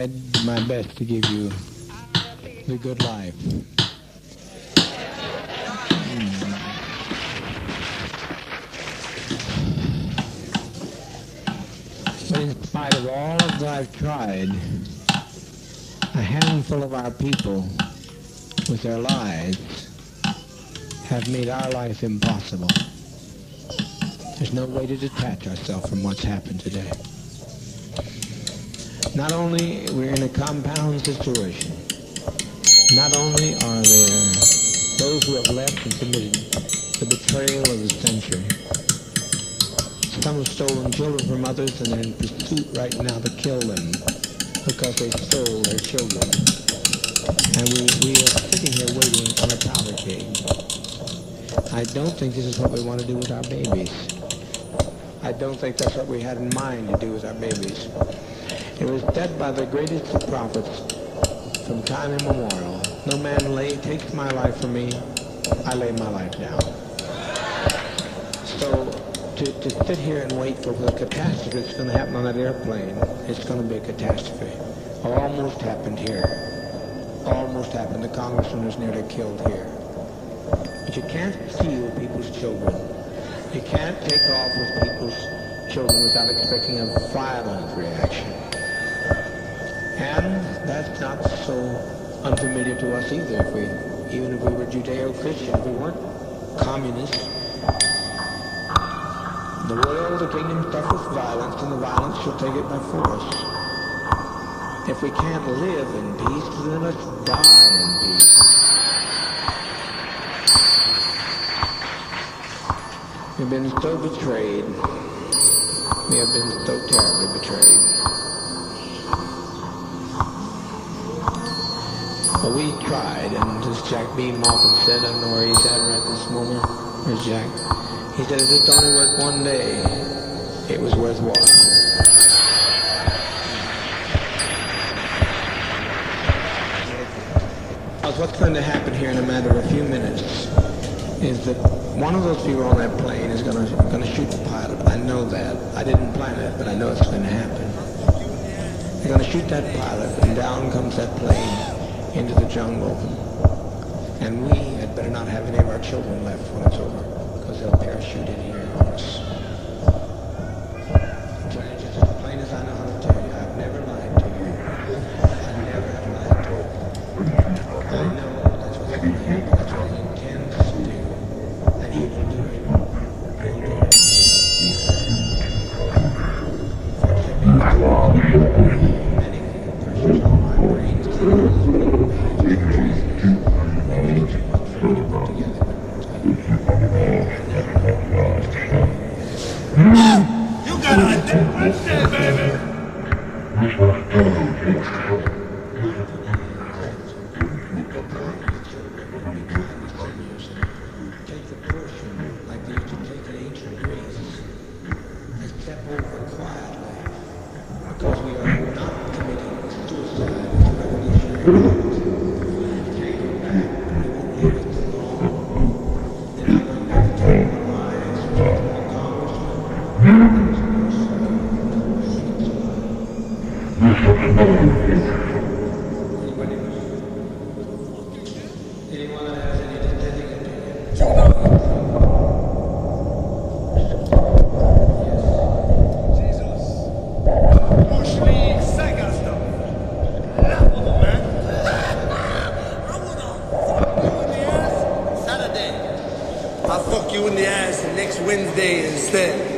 I did my best to give you the good life. Hmm. But in spite of all of that I've tried, a handful of our people with their lives have made our life impossible. There's no way to detach ourselves from what's happened today. Not only we're in a compound situation, not only are there those who have left and committed the betrayal of the century, some have stolen children from others and they're in pursuit right now to kill them because they stole their children. And we, we are sitting here waiting on a powder keg. I don't think this is what we want to do with our babies. I don't think that's what we had in mind to do with our babies. It was said by the greatest of prophets from time immemorial, no man lay, takes my life from me, I lay my life down. So to, to sit here and wait for the catastrophe that's going to happen on that airplane, it's going to be a catastrophe. Almost happened here. Almost happened. The congressman was nearly killed here. But you can't steal people's children. You can't take off with people's children without expecting a violent reaction. And that's not so unfamiliar to us either. If we, even if we were Judeo-Christian, if we weren't communists, the world, the kingdom suffers violence, and the violence shall take it by force. If we can't live in peace, then let's die in peace. We've been so betrayed. We have been so terribly betrayed. But we tried, and as Jack B. Malcolm said, I don't know where he's at right this moment. Where's Jack? He said, if it only worked one day, it was worthwhile. What's going to happen here in a matter of a few minutes is that one of those people on that plane is going to going to shoot the pilot. I know that. I didn't plan it, but I know it's going to happen. They're going to shoot that pilot, and down comes that plane into the jungle. And we had better not have any of our children left when it's over, because they'll parachute in here on us. You got a dick Wednesday, baby. You in the ass next Wednesday instead.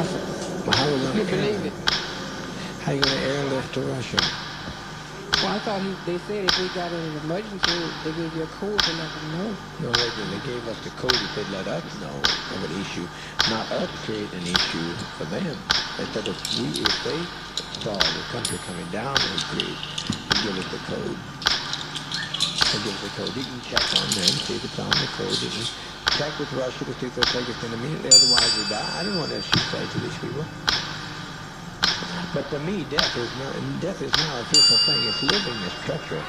Impossible. Well, how You gonna believe it? How you gonna airlift to Russia? Well, I thought he, they said if we got in an emergency, they gave you a code to let them know. No, they, they gave us the code if they'd let us know of an issue, not us create an issue for them. They said if we, if they saw the country coming down, they'd create, they'd give us the code. They give us the code. You can check on them, see if it's on the code. Check with Russia see if they'll take us in immediately, otherwise we die. I don't want to shoot say to these people. But to me, death is not death is not a fearful thing. It's living is treacherous.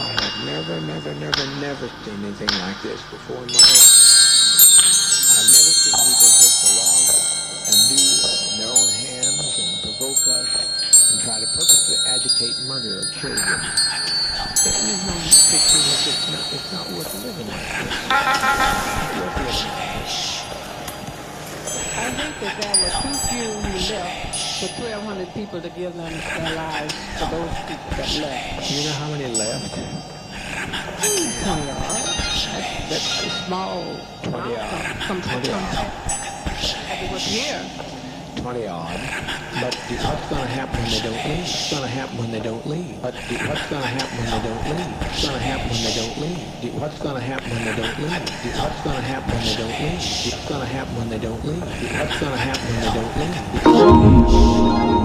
I have never, never, never, never seen anything like this before in my life. That there were too few who left for 1,200 people to give them their lives for those people that left. You know how many left? Twenty odd. That's, that's a small 20 odd. Come, 20 odd. It was here. 20 odd. But what's going to happen when they don't leave? What's going to happen when they don't leave? But what's going to happen when they don't leave? What's going to happen when they don't leave? What's going to happen when they don't leave? What's going to happen when they don't leave? What's going to happen when they don't leave? What's going to happen when they don't leave?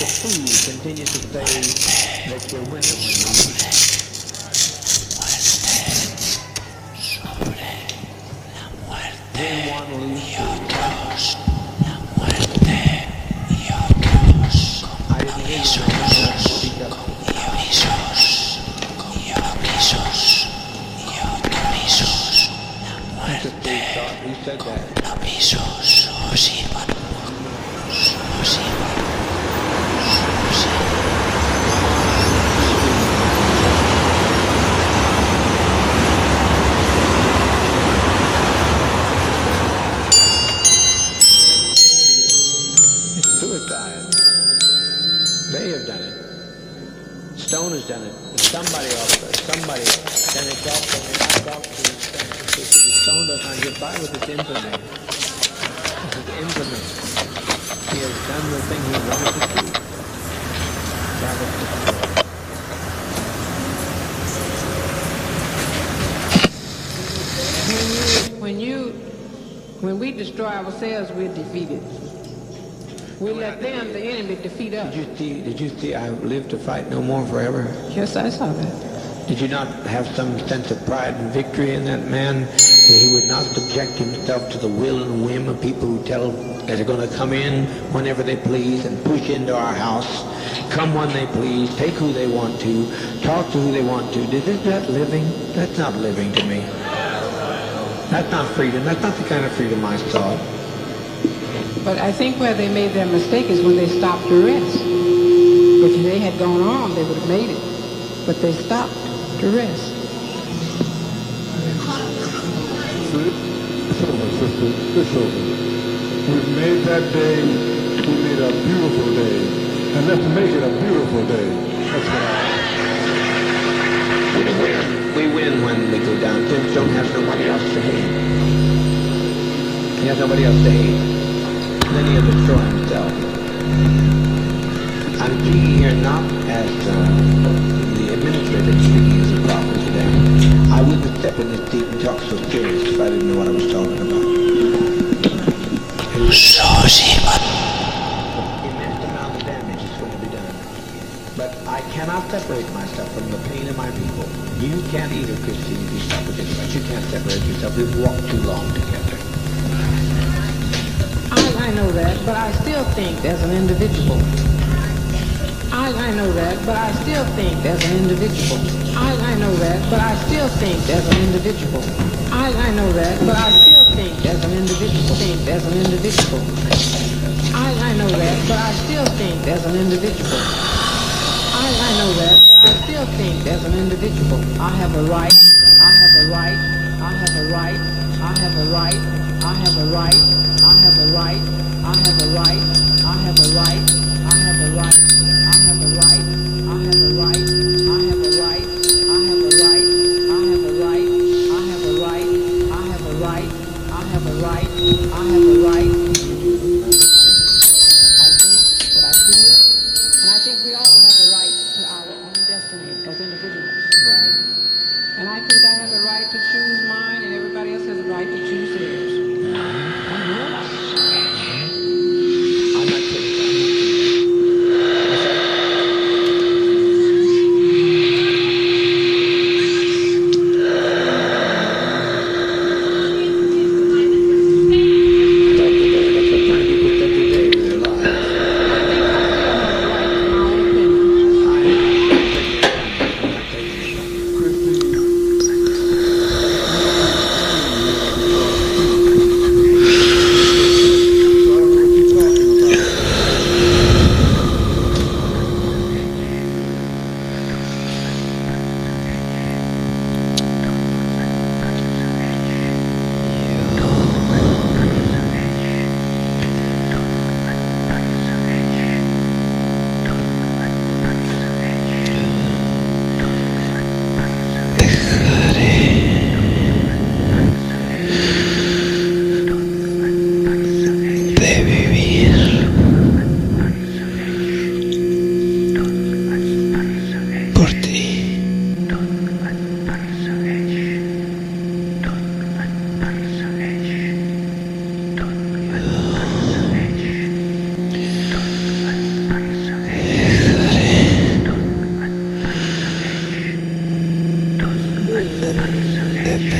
the food continues to say that your winner will They want one lose it's also, and I talked to Stoen, they said the Stoen does not get by with its infamy. This is infamy. He has done the thing he wanted to do. That was destroyed. when when you, when we destroy ourselves, we're defeated. We let them, the enemy, defeat us. Did you see, did you see I live to fight no more forever? Yes, I saw that. Did you not have some sense of pride and victory in that man? That he would not subject himself to the will and whim of people who tell that they're going to come in whenever they please and push into our house, come when they please, take who they want to, talk to who they want to. Is that living? That's not living to me. That's not freedom. That's not the kind of freedom I saw. But I think where they made their mistake is when they stopped to rest. If they had gone on, they would have made it. But they stopped to rest. It's over, sister. It's over. We've made that day, we made a beautiful day. And let's make it a beautiful day. That's what We win. We win when we go down. Tim Stoen has nobody else to hate. He has nobody else to hate. Then he'll destroy himself. I'm speaking here not as uh, the administrator speaking as a prophet today. I wouldn't step in this deep and talk so serious if I didn't know what I was talking about. Immense amount of damage is going to be done. But I cannot separate myself from the pain of my people. You can't either, Christine, if you stop with this, but you can't separate yourself. We've walked too long together. I, I know that, but I still think as an individual. I, I know that, but I still think as an individual. I, I know that, but I still think as an individual. I, I know that, but I still think as an individual. Think as an individual. I, I know that, but I still think as an individual. I, I know that, but I still think as an individual. I have a right. I have a right. I have a right. I have a right. I have a right. I have a right. I have a right. I have a right. I have a right. I have a right. I have a right.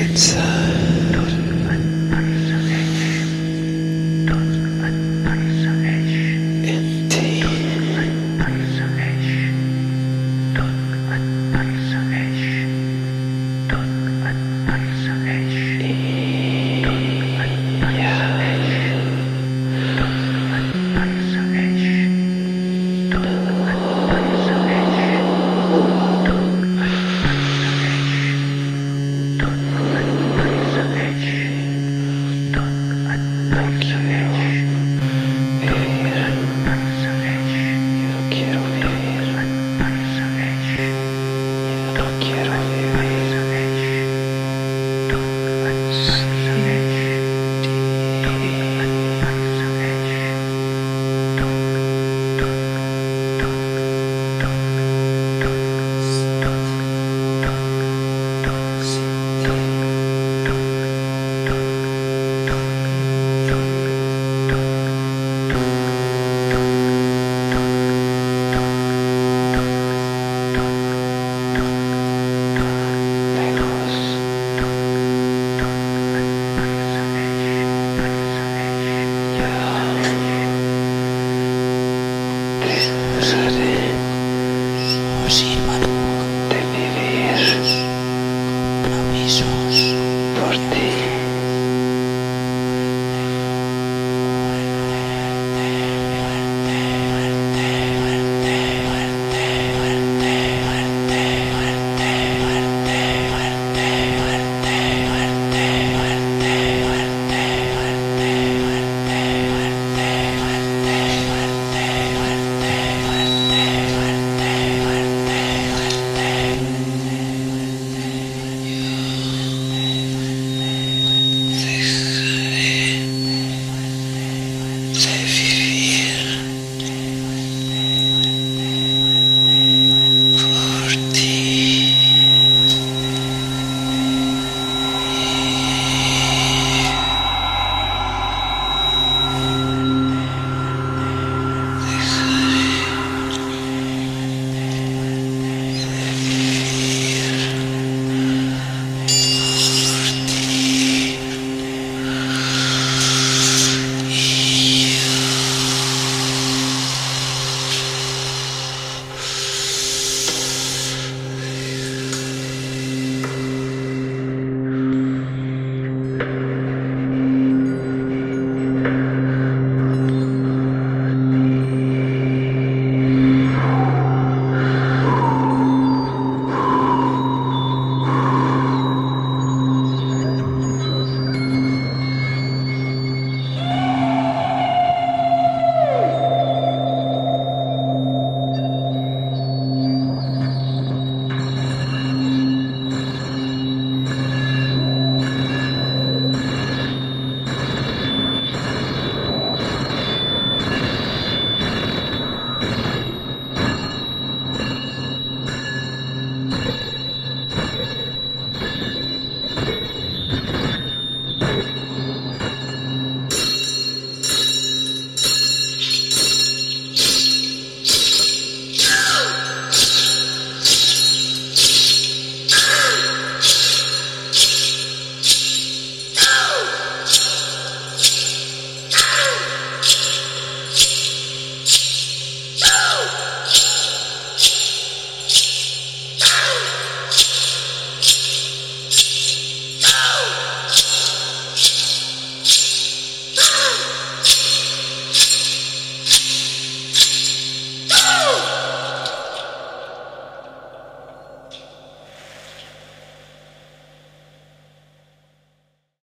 inside. Uh,